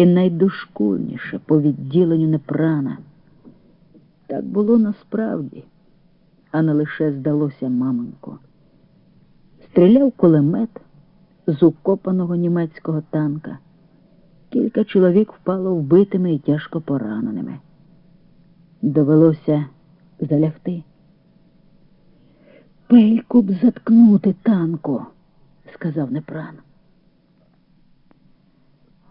і найдошкульніше по відділенню Непрана. Так було насправді, а не лише здалося мамонько. Стріляв кулемет з укопаного німецького танка. Кілька чоловік впало вбитими і тяжко пораненими. Довелося залягти. Пельку б заткнути танку, сказав Непран.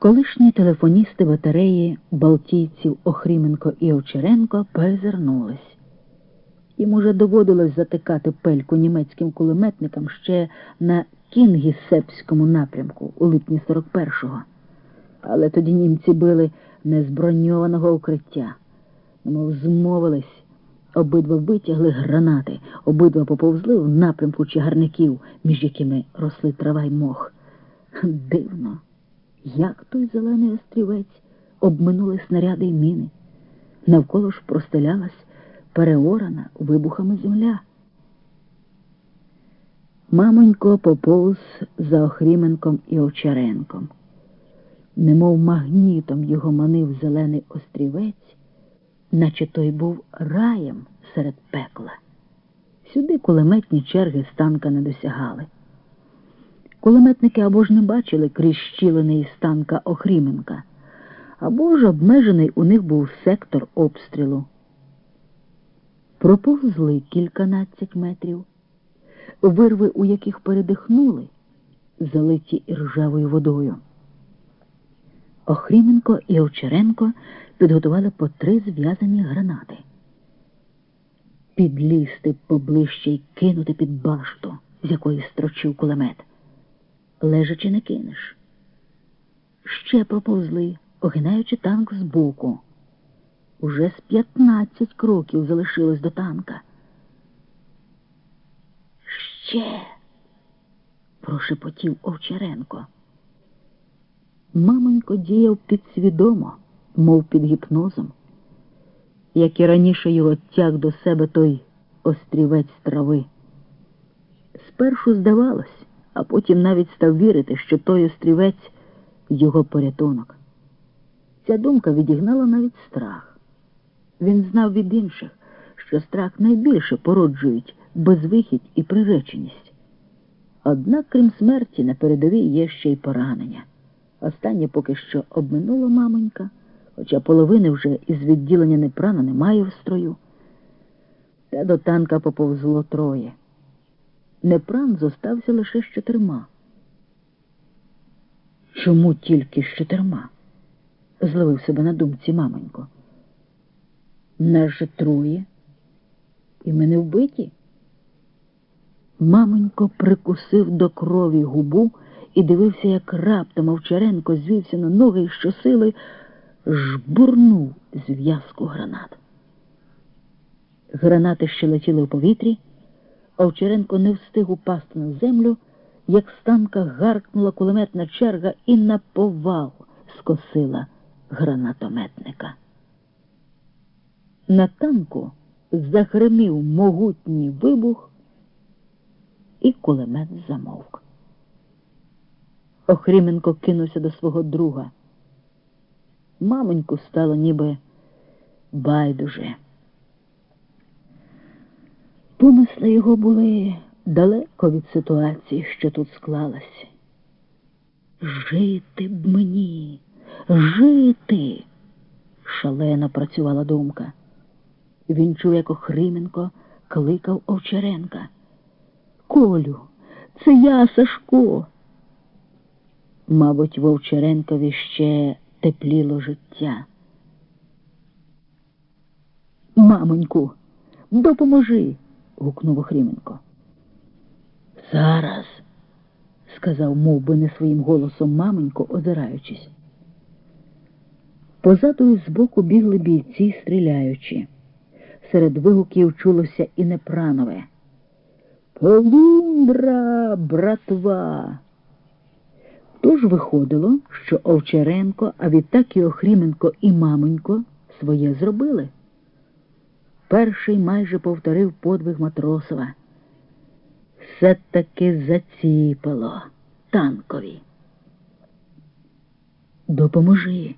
Колишні телефоністи батареї балтійців Охріменко і Овчаренко перезирнулись. Їм уже доводилось затикати пельку німецьким кулеметникам ще на Кінгісепському напрямку у липні 41-го. Але тоді німці били не з броньованого укриття, немов змовились, обидва витягли гранати, обидва поповзли в напрямку чагарників, між якими росли трава й мох. Дивно, як той зелений острівець обминули снаряди й міни. Навколо ж простелялась переорана вибухами земля. Мамонько поповз за Охріменком і Овчаренком. Немов магнітом його манив зелений острівець, наче той був раєм серед пекла. Сюди кулеметні черги станка не досягали. Кулеметники або ж не бачили крізь щілини із станка Охріменка, або ж обмежений у них був сектор обстрілу. Проповзли кільканадцять метрів, вирви, у яких передихнули, залиті іржавою водою. Охріменко і Овчаренко підготували по три зв'язані гранати. Підлізти поближче й кинути під башту, з якої строчив кулемет. Лежачи не кинеш. Ще проповзли, огинаючи танк збоку. Уже з п'ятнадцять кроків залишилось до танка. Ще, прошепотів Овчаренко. Мамонько діяв підсвідомо, мов під гіпнозом, як і раніше його тяг до себе той острівець трави. Спершу здавалось, а потім навіть став вірити, що той острівець його порятунок. Ця думка відігнала навіть страх. Він знав від інших, що страх найбільше породжують безвихідь і приреченість. Однак, крім смерті, на передовій є ще й поранення. Останнє поки що обминуло мамонька, хоча половини вже із відділення непрана немає в строю. Та до танка поповзло троє. Непран зостався лише з чотирма. Чому тільки з чотирма? зловив себе на думці мамонько. Нас же троє, і ми не вбиті. Мамонько прикусив до крові губу і дивився, як раптом Овчаренко звівся на ноги і щосили жбурнув зв'язку гранат. Гранати ще летіли у повітрі. Овчаренко не встиг упасти на землю, як з танка гаркнула кулеметна черга і на повал скосила гранатометника. На танку загримів могутній вибух, і кулемет замовк. Охріменко кинувся до свого друга. Мамоньку стало ніби байдуже. Помисли його були далеко від ситуації, що тут склалася. Жити б мені, жити, шалено працювала думка. Він чув, як Охрименко кликав Овчаренка. Колю, це я, Сашко. Мабуть, в Овчаренкові ще тепліло життя. Мамоньку, допоможи гукнув Охріменко. Зараз, сказав мов би не своїм голосом мамонько, озираючись. Позаду і збоку бігли бійці, стріляючи. Серед вигуків чулося і непранове. Полундра, братва. Тож виходило, що Овчаренко, а відтак і Охріменко і мамонько своє зробили. Перший майже повторив подвиг Матросова. Все таки заціпало танкові. Допоможи.